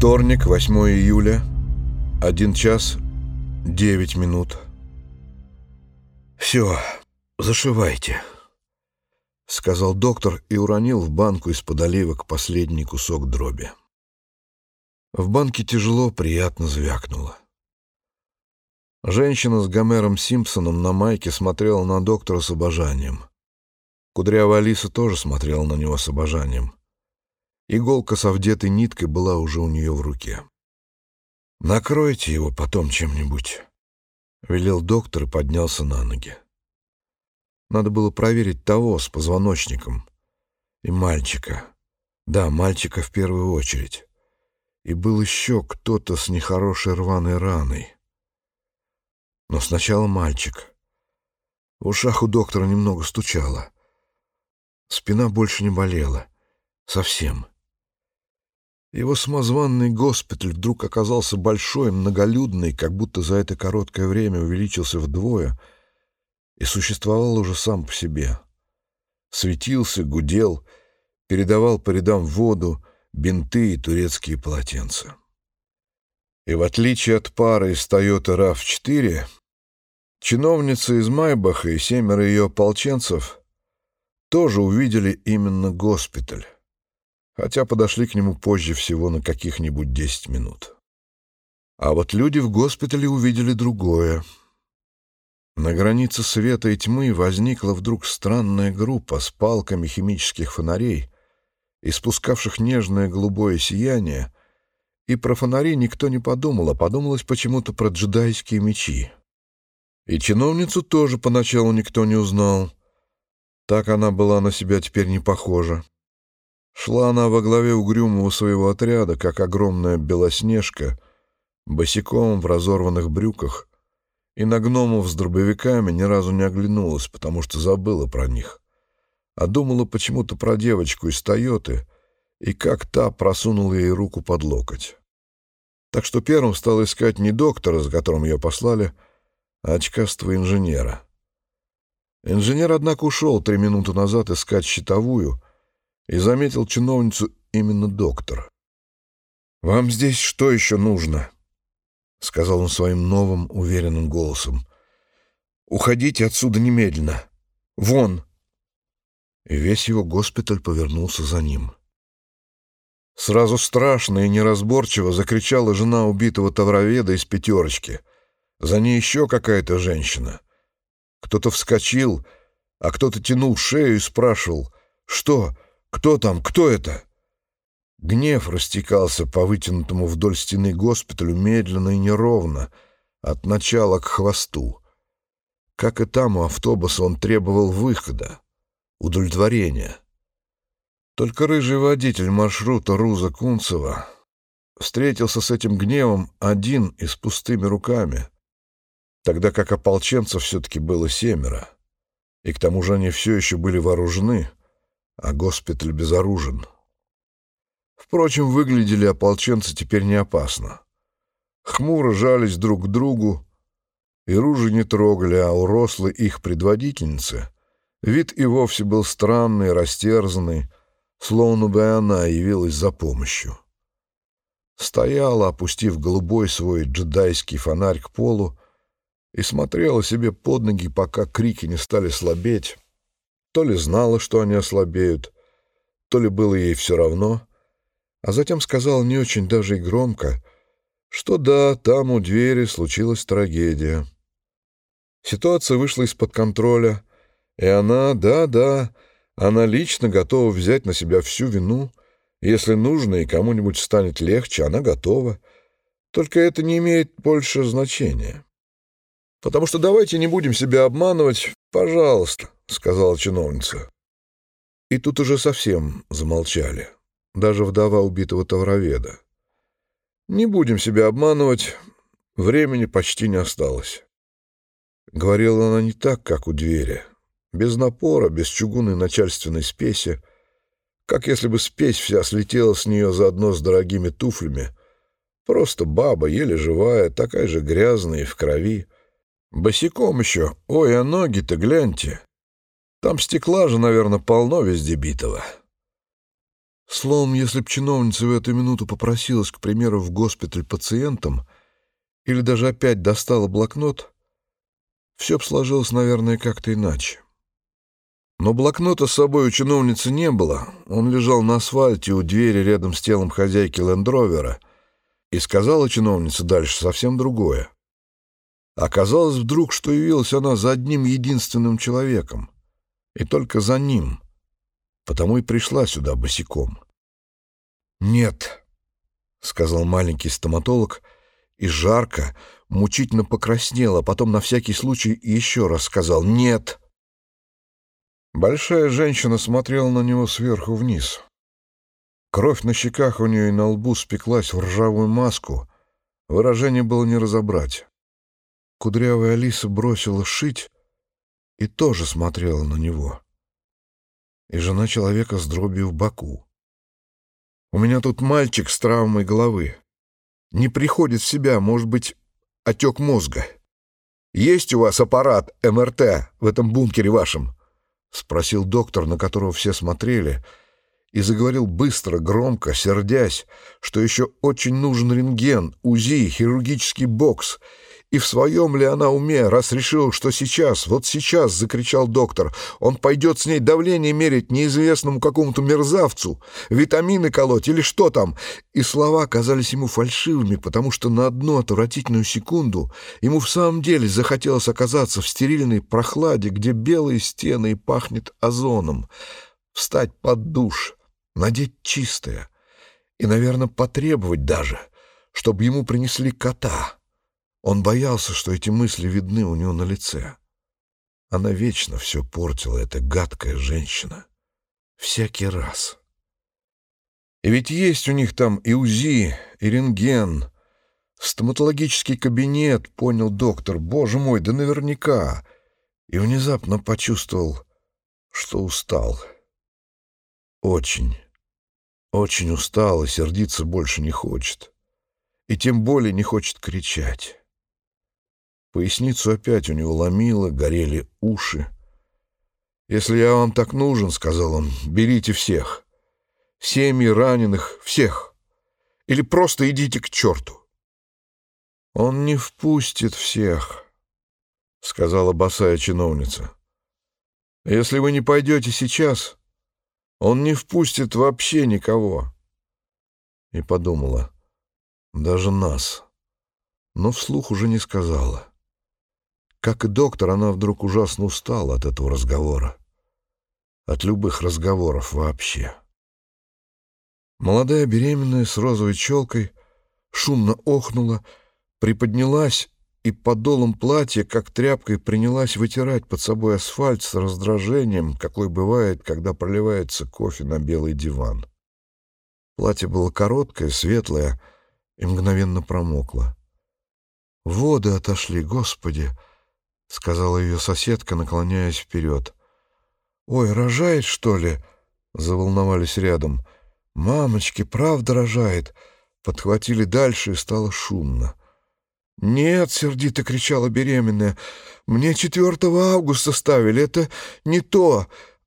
Вторник, 8 июля, 1 час 9 минут. «Все, зашивайте», — сказал доктор и уронил в банку из-под оливок последний кусок дроби. В банке тяжело, приятно звякнуло. Женщина с Гомером Симпсоном на майке смотрела на доктора с обожанием. Кудрявая Алиса тоже смотрела на него с обожанием. Иголка со вдетой ниткой была уже у нее в руке. «Накройте его потом чем-нибудь», — велел доктор и поднялся на ноги. Надо было проверить того с позвоночником. И мальчика. Да, мальчика в первую очередь. И был еще кто-то с нехорошей рваной раной. Но сначала мальчик. В ушах у доктора немного стучало. Спина больше не болела. Совсем. Его самозванный госпиталь вдруг оказался большой, многолюдный, как будто за это короткое время увеличился вдвое и существовал уже сам по себе. Светился, гудел, передавал по рядам воду, бинты и турецкие полотенца. И в отличие от пары из Toyota RAV4, Чиновница из Майбаха и семеро ее ополченцев тоже увидели именно госпиталь, хотя подошли к нему позже всего на каких-нибудь десять минут. А вот люди в госпитале увидели другое. На границе света и тьмы возникла вдруг странная группа с палками химических фонарей, испускавших нежное голубое сияние, и про фонари никто не подумал, а подумалось почему-то про джедайские мечи. И чиновницу тоже поначалу никто не узнал. Так она была на себя теперь не похожа. Шла она во главе угрюмого своего отряда, как огромная белоснежка, босиком в разорванных брюках, и на гномов с дробовиками ни разу не оглянулась, потому что забыла про них, а думала почему-то про девочку из «Тойоты» и как та просунула ей руку под локоть. Так что первым стал искать не доктора, за которым ее послали, — очкастого инженера. Инженер, однако, ушел три минуты назад искать щитовую и заметил чиновницу именно доктор. «Вам здесь что еще нужно?» — сказал он своим новым уверенным голосом. «Уходите отсюда немедленно! Вон!» И весь его госпиталь повернулся за ним. Сразу страшно и неразборчиво закричала жена убитого тавроведа из пятерочки — за ней еще какая-то женщина. Кто-то вскочил, а кто-то тянул шею и спрашивал «Что? Кто там? Кто это?» Гнев растекался по вытянутому вдоль стены госпиталю медленно и неровно, от начала к хвосту. Как и там у автобуса он требовал выхода, удовлетворения. Только рыжий водитель маршрута Руза Кунцева встретился с этим гневом один и с пустыми руками — тогда как ополченцев все-таки было семеро, и к тому же они все еще были вооружены, а госпиталь безоружен. Впрочем, выглядели ополченцы теперь не опасно. Хмуро жались друг к другу, и ружи не трогали, а у рослой их предводительницы вид и вовсе был странный, растерзанный, словно бы она явилась за помощью. Стояла, опустив голубой свой джедайский фонарь к полу, и смотрела себе под ноги, пока крики не стали слабеть. То ли знала, что они ослабеют, то ли было ей все равно, а затем сказала не очень даже и громко, что да, там у двери случилась трагедия. Ситуация вышла из-под контроля, и она, да-да, она лично готова взять на себя всю вину. Если нужно и кому-нибудь станет легче, она готова. Только это не имеет больше значения. Потому что давайте не будем себя обманывать, пожалуйста, — сказала чиновница. И тут уже совсем замолчали, даже вдова убитого Тавроведа. Не будем себя обманывать, времени почти не осталось. Говорила она не так, как у двери, без напора, без чугунной начальственной спеси, как если бы спесь вся слетела с нее заодно с дорогими туфлями. Просто баба, еле живая, такая же грязная и в крови — Босиком еще. Ой, а ноги-то гляньте. Там стекла же, наверное, полно везде битого. Словом, если б чиновница в эту минуту попросилась, к примеру, в госпиталь пациентом или даже опять достала блокнот, все б сложилось, наверное, как-то иначе. Но блокнота с собой у чиновницы не было. Он лежал на асфальте у двери рядом с телом хозяйки лендровера. И сказала чиновница дальше совсем другое. Оказалось вдруг, что явилась она за одним единственным человеком. И только за ним. Потому и пришла сюда босиком. «Нет», — сказал маленький стоматолог, и жарко, мучительно покраснел, а потом на всякий случай еще раз сказал «нет». Большая женщина смотрела на него сверху вниз. Кровь на щеках у нее и на лбу спеклась в ржавую маску. Выражение было не разобрать. Кудрявая Алиса бросила шить и тоже смотрела на него. И жена человека с дробью в боку. «У меня тут мальчик с травмой головы. Не приходит в себя, может быть, отек мозга. Есть у вас аппарат МРТ в этом бункере вашем?» — спросил доктор, на которого все смотрели, и заговорил быстро, громко, сердясь, что еще очень нужен рентген, УЗИ, хирургический бокс — и в своем ли она уме, раз решил, что сейчас, вот сейчас, — закричал доктор, — он пойдет с ней давление мерить неизвестному какому-то мерзавцу, витамины колоть или что там? И слова казались ему фальшивыми, потому что на одну отвратительную секунду ему в самом деле захотелось оказаться в стерильной прохладе, где белые стены и пахнет озоном, встать под душ, надеть чистое и, наверное, потребовать даже, чтобы ему принесли кота — он боялся, что эти мысли видны у него на лице. Она вечно все портила, эта гадкая женщина. Всякий раз. И ведь есть у них там и УЗИ, и рентген, стоматологический кабинет, понял доктор. Боже мой, да наверняка. И внезапно почувствовал, что устал. Очень, очень устал и сердиться больше не хочет. И тем более не хочет кричать. Поясницу опять у него ломило, горели уши. «Если я вам так нужен, — сказал он, — берите всех. Семьи раненых, всех. Или просто идите к черту». «Он не впустит всех», — сказала босая чиновница. «Если вы не пойдете сейчас, он не впустит вообще никого». И подумала, даже нас, но вслух уже не сказала. Как и доктор, она вдруг ужасно устала от этого разговора. От любых разговоров вообще. Молодая беременная с розовой челкой шумно охнула, приподнялась и подолом платья, как тряпкой, принялась вытирать под собой асфальт с раздражением, какой бывает, когда проливается кофе на белый диван. Платье было короткое, светлое и мгновенно промокло. «Воды отошли, Господи!» — сказала ее соседка, наклоняясь вперед. «Ой, рожает, что ли?» — заволновались рядом. «Мамочки, правда рожает!» Подхватили дальше, и стало шумно. «Нет!» — сердито кричала беременная. «Мне 4 августа ставили, это не то!»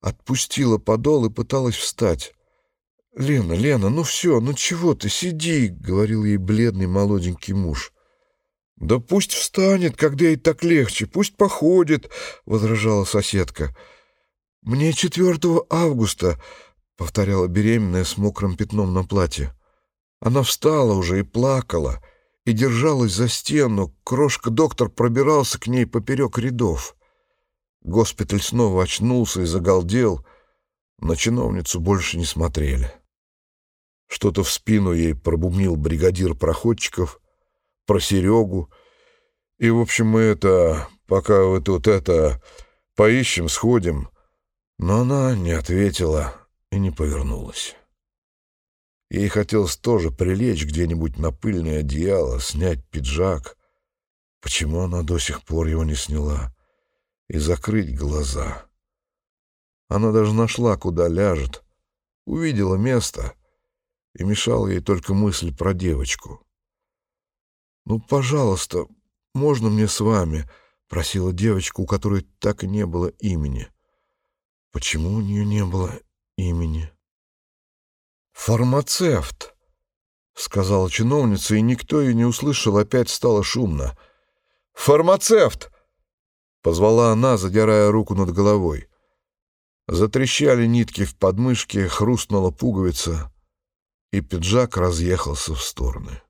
Отпустила подол и пыталась встать. «Лена, Лена, ну все, ну чего ты, сиди!» — говорил ей бледный молоденький муж. «Да пусть встанет, когда ей так легче, пусть походит», — возражала соседка. «Мне 4 августа», — повторяла беременная с мокрым пятном на платье. Она встала уже и плакала, и держалась за стену. Крошка-доктор пробирался к ней поперек рядов. Госпиталь снова очнулся и загалдел. На чиновницу больше не смотрели. Что-то в спину ей пробумнил бригадир проходчиков — про Серегу. И, в общем, мы это, пока вы тут это, поищем, сходим. Но она не ответила и не повернулась. Ей хотелось тоже прилечь где-нибудь на пыльное одеяло, снять пиджак. Почему она до сих пор его не сняла? И закрыть глаза. Она даже нашла, куда ляжет. Увидела место, и мешала ей только мысль про девочку. «Ну, пожалуйста, можно мне с вами?» — просила девочка, у которой так и не было имени. Почему у нее не было имени? «Фармацевт», — сказала чиновница, и никто ее не услышал, опять стало шумно. «Фармацевт!» — позвала она, задирая руку над головой. Затрещали нитки в подмышке, хрустнула пуговица, и пиджак разъехался в стороны.